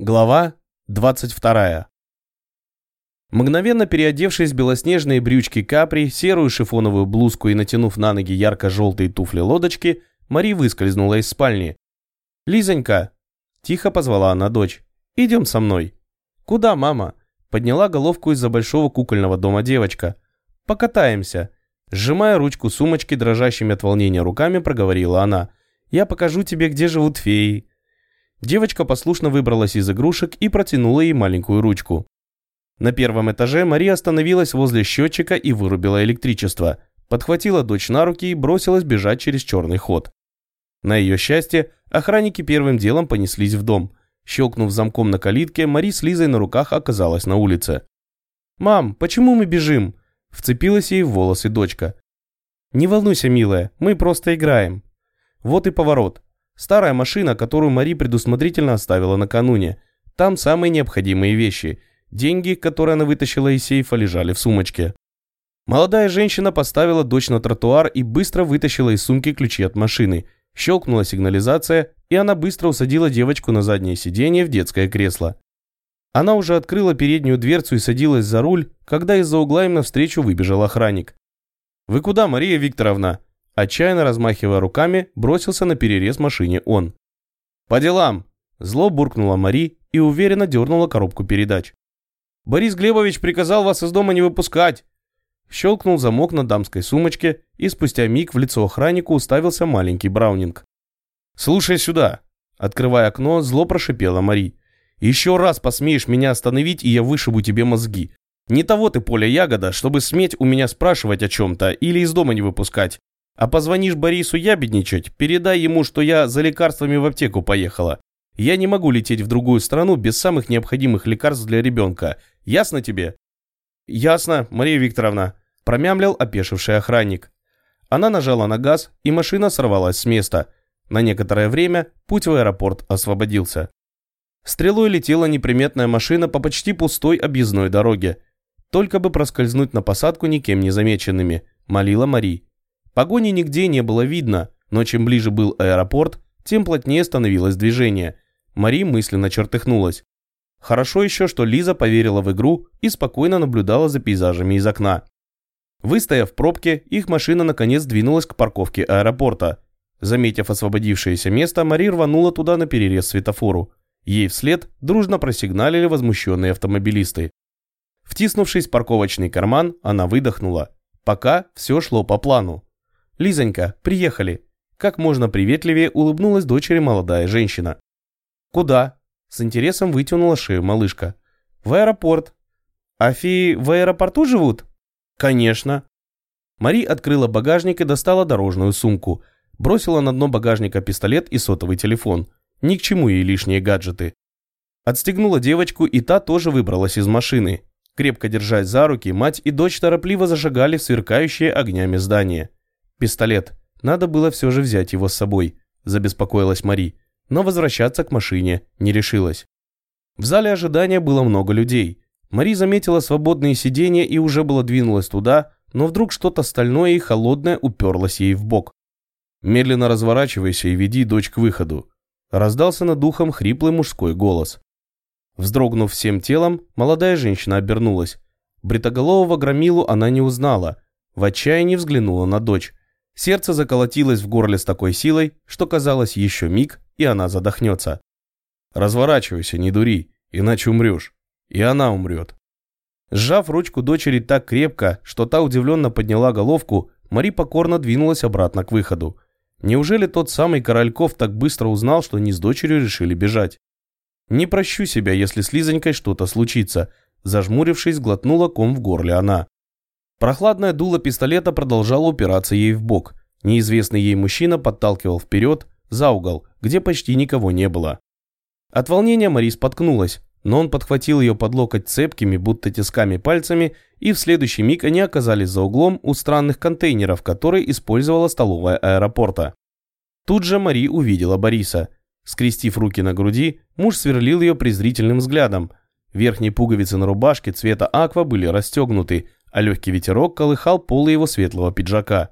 Глава 22. Мгновенно переодевшись в белоснежные брючки капри, серую шифоновую блузку и натянув на ноги ярко-желтые туфли-лодочки, Мари выскользнула из спальни. «Лизонька!» – тихо позвала она дочь. «Идем со мной». «Куда, мама?» – подняла головку из-за большого кукольного дома девочка. «Покатаемся». Сжимая ручку сумочки дрожащими от волнения руками, проговорила она. «Я покажу тебе, где живут феи». Девочка послушно выбралась из игрушек и протянула ей маленькую ручку. На первом этаже Мария остановилась возле счетчика и вырубила электричество, подхватила дочь на руки и бросилась бежать через черный ход. На ее счастье, охранники первым делом понеслись в дом. Щелкнув замком на калитке, Мари с Лизой на руках оказалась на улице. «Мам, почему мы бежим?» – вцепилась ей в волосы дочка. «Не волнуйся, милая, мы просто играем». Вот и поворот. Старая машина, которую Мари предусмотрительно оставила накануне. Там самые необходимые вещи. Деньги, которые она вытащила из сейфа, лежали в сумочке. Молодая женщина поставила дочь на тротуар и быстро вытащила из сумки ключи от машины. Щелкнула сигнализация, и она быстро усадила девочку на заднее сиденье в детское кресло. Она уже открыла переднюю дверцу и садилась за руль, когда из-за угла им навстречу выбежал охранник. «Вы куда, Мария Викторовна?» Отчаянно размахивая руками, бросился на перерез машине он. «По делам!» Зло буркнула Мари и уверенно дернула коробку передач. «Борис Глебович приказал вас из дома не выпускать!» Щелкнул замок на дамской сумочке, и спустя миг в лицо охраннику уставился маленький Браунинг. «Слушай сюда!» Открывая окно, зло прошипела Мари. «Еще раз посмеешь меня остановить, и я вышибу тебе мозги. Не того ты, Поля Ягода, чтобы сметь у меня спрашивать о чем-то или из дома не выпускать. А позвонишь Борису ябедничать, передай ему, что я за лекарствами в аптеку поехала. Я не могу лететь в другую страну без самых необходимых лекарств для ребенка. Ясно тебе?» «Ясно, Мария Викторовна», – промямлил опешивший охранник. Она нажала на газ, и машина сорвалась с места. На некоторое время путь в аэропорт освободился. Стрелой летела неприметная машина по почти пустой объездной дороге. Только бы проскользнуть на посадку никем не замеченными, молила Мари. Погони нигде не было видно, но чем ближе был аэропорт, тем плотнее становилось движение. Мари мысленно чертыхнулась. Хорошо еще, что Лиза поверила в игру и спокойно наблюдала за пейзажами из окна. Выстояв в пробке, их машина наконец двинулась к парковке аэропорта. Заметив освободившееся место, Мари рванула туда на перерез светофору. Ей вслед дружно просигналили возмущенные автомобилисты. Втиснувшись в парковочный карман, она выдохнула. Пока все шло по плану. «Лизонька, приехали!» Как можно приветливее улыбнулась дочери молодая женщина. «Куда?» С интересом вытянула шею малышка. «В аэропорт». «Афи в аэропорту живут?» «Конечно». Мари открыла багажник и достала дорожную сумку. Бросила на дно багажника пистолет и сотовый телефон. Ни к чему ей лишние гаджеты. Отстегнула девочку, и та тоже выбралась из машины. Крепко держась за руки, мать и дочь торопливо зажигали в сверкающие огнями здание. «Пистолет. Надо было все же взять его с собой», – забеспокоилась Мари, но возвращаться к машине не решилась. В зале ожидания было много людей. Мари заметила свободные сиденья и уже было двинулась туда, но вдруг что-то стальное и холодное уперлось ей в бок. «Медленно разворачивайся и веди дочь к выходу», – раздался над духом хриплый мужской голос. Вздрогнув всем телом, молодая женщина обернулась. Бритоголового громилу она не узнала. В отчаянии взглянула на дочь. Сердце заколотилось в горле с такой силой, что казалось еще миг, и она задохнется. «Разворачивайся, не дури, иначе умрешь. И она умрет». Сжав ручку дочери так крепко, что та удивленно подняла головку, Мари покорно двинулась обратно к выходу. Неужели тот самый Корольков так быстро узнал, что они с дочерью решили бежать? «Не прощу себя, если с Лизонькой что-то случится», зажмурившись, глотнула ком в горле она. Прохладное дуло пистолета продолжало упираться ей в бок. Неизвестный ей мужчина подталкивал вперед, за угол, где почти никого не было. От волнения Мари споткнулась, но он подхватил ее под локоть цепкими, будто тисками пальцами, и в следующий миг они оказались за углом у странных контейнеров, которые использовала столовая аэропорта. Тут же Мари увидела Бориса. Скрестив руки на груди, муж сверлил ее презрительным взглядом. Верхние пуговицы на рубашке цвета аква были расстегнуты, а легкий ветерок колыхал полы его светлого пиджака.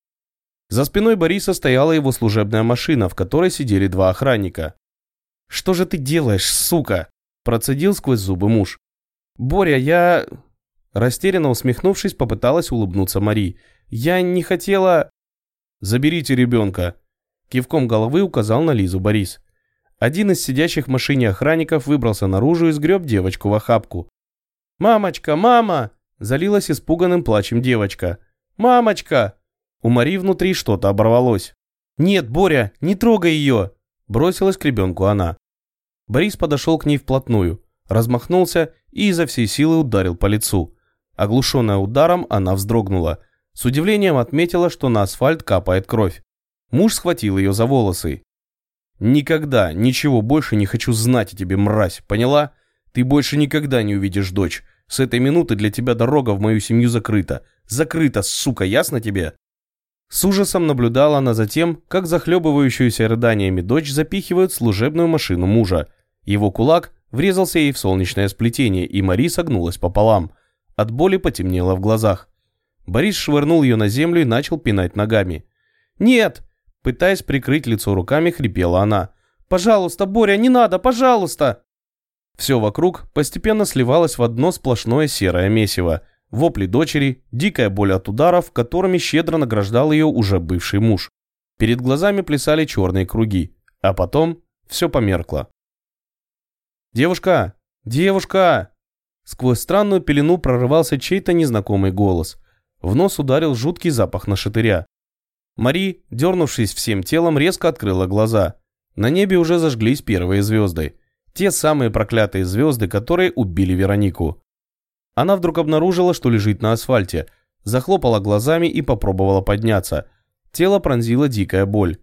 За спиной Бориса стояла его служебная машина, в которой сидели два охранника. «Что же ты делаешь, сука?» Процедил сквозь зубы муж. «Боря, я...» Растерянно усмехнувшись, попыталась улыбнуться Мари. «Я не хотела...» «Заберите ребенка», — кивком головы указал на Лизу Борис. Один из сидящих в машине охранников выбрался наружу и сгреб девочку в охапку. «Мамочка, мама!» – залилась испуганным плачем девочка. «Мамочка!» У Мари внутри что-то оборвалось. «Нет, Боря, не трогай ее!» – бросилась к ребенку она. Борис подошел к ней вплотную, размахнулся и изо всей силы ударил по лицу. Оглушенная ударом, она вздрогнула. С удивлением отметила, что на асфальт капает кровь. Муж схватил ее за волосы. «Никогда, ничего больше не хочу знать о тебе, мразь, поняла? Ты больше никогда не увидишь дочь. С этой минуты для тебя дорога в мою семью закрыта. Закрыта, сука, ясно тебе?» С ужасом наблюдала она за тем, как захлебывающуюся рыданиями дочь запихивают в служебную машину мужа. Его кулак врезался ей в солнечное сплетение, и Мари согнулась пополам. От боли потемнело в глазах. Борис швырнул ее на землю и начал пинать ногами. «Нет!» Пытаясь прикрыть лицо руками, хрипела она. «Пожалуйста, Боря, не надо, пожалуйста!» Все вокруг постепенно сливалось в одно сплошное серое месиво. Вопли дочери, дикая боль от ударов, которыми щедро награждал ее уже бывший муж. Перед глазами плясали черные круги, а потом все померкло. «Девушка! Девушка!» Сквозь странную пелену прорывался чей-то незнакомый голос. В нос ударил жуткий запах на шатыря. Мари, дернувшись всем телом, резко открыла глаза. На небе уже зажглись первые звезды. Те самые проклятые звезды, которые убили Веронику. Она вдруг обнаружила, что лежит на асфальте, захлопала глазами и попробовала подняться. Тело пронзила дикая боль.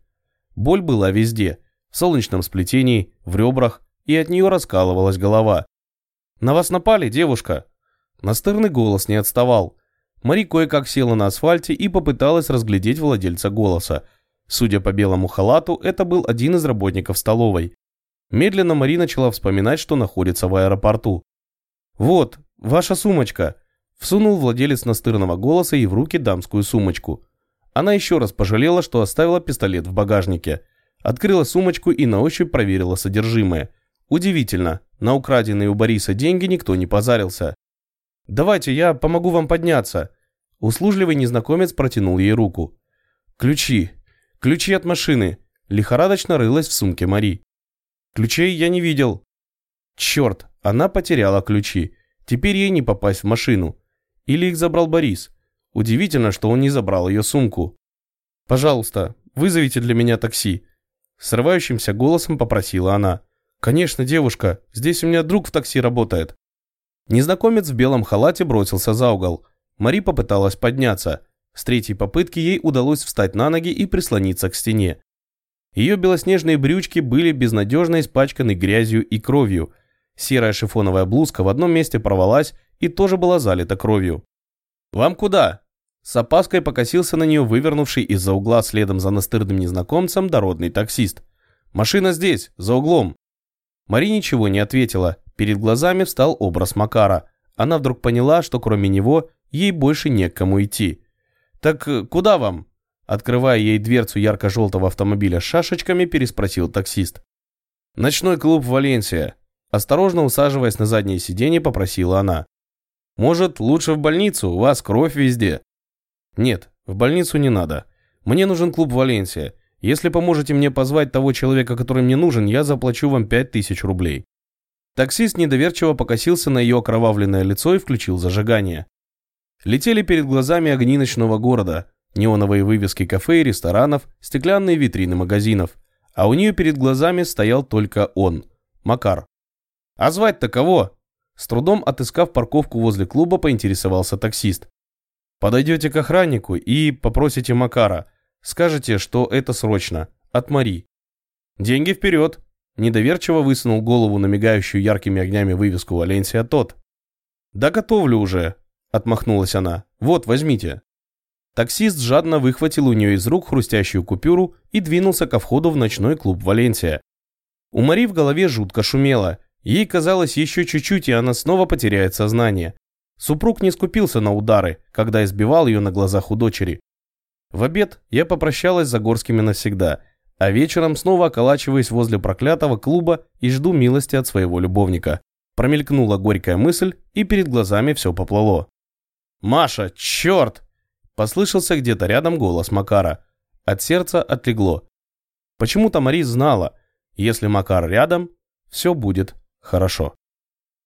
Боль была везде. В солнечном сплетении, в ребрах, и от нее раскалывалась голова. «На вас напали, девушка?» Настырный голос не отставал. Мари кое-как села на асфальте и попыталась разглядеть владельца голоса. Судя по белому халату, это был один из работников столовой. Медленно Мари начала вспоминать, что находится в аэропорту. «Вот, ваша сумочка», – всунул владелец настырного голоса и в руки дамскую сумочку. Она еще раз пожалела, что оставила пистолет в багажнике. Открыла сумочку и на ощупь проверила содержимое. Удивительно, на украденные у Бориса деньги никто не позарился. «Давайте, я помогу вам подняться». Услужливый незнакомец протянул ей руку. «Ключи. Ключи от машины». Лихорадочно рылась в сумке Мари. «Ключей я не видел». «Черт, она потеряла ключи. Теперь ей не попасть в машину. Или их забрал Борис. Удивительно, что он не забрал ее сумку. «Пожалуйста, вызовите для меня такси». Срывающимся голосом попросила она. «Конечно, девушка, здесь у меня друг в такси работает». Незнакомец в белом халате бросился за угол. Мари попыталась подняться. С третьей попытки ей удалось встать на ноги и прислониться к стене. Ее белоснежные брючки были безнадежно испачканы грязью и кровью. Серая шифоновая блузка в одном месте порвалась и тоже была залита кровью. «Вам куда?» С опаской покосился на нее вывернувший из-за угла следом за настырным незнакомцем дородный таксист. «Машина здесь, за углом». Мари ничего не ответила. Перед глазами встал образ Макара. Она вдруг поняла, что кроме него ей больше не к кому идти. «Так э, куда вам?» Открывая ей дверцу ярко-желтого автомобиля с шашечками, переспросил таксист. «Ночной клуб «Валенсия». Осторожно усаживаясь на заднее сиденье, попросила она. «Может, лучше в больницу? У вас кровь везде». «Нет, в больницу не надо. Мне нужен клуб «Валенсия». Если поможете мне позвать того человека, который мне нужен, я заплачу вам пять тысяч рублей». Таксист недоверчиво покосился на ее окровавленное лицо и включил зажигание. Летели перед глазами огни ночного города, неоновые вывески кафе и ресторанов, стеклянные витрины магазинов. А у нее перед глазами стоял только он, Макар. «А звать-то кого?» С трудом отыскав парковку возле клуба, поинтересовался таксист. «Подойдете к охраннику и попросите Макара. Скажете, что это срочно. От Мари. Деньги вперед!» Недоверчиво высунул голову на мигающую яркими огнями вывеску Валенсия тот. «Да готовлю уже», — отмахнулась она. «Вот, возьмите». Таксист жадно выхватил у нее из рук хрустящую купюру и двинулся ко входу в ночной клуб Валенсия. У Мари в голове жутко шумело. Ей казалось еще чуть-чуть, и она снова потеряет сознание. Супруг не скупился на удары, когда избивал ее на глазах у дочери. В обед я попрощалась с Загорскими навсегда – а вечером снова околачиваюсь возле проклятого клуба и жду милости от своего любовника. Промелькнула горькая мысль, и перед глазами все поплыло. «Маша, черт!» Послышался где-то рядом голос Макара. От сердца отлегло. Почему-то Мари знала, если Макар рядом, все будет хорошо.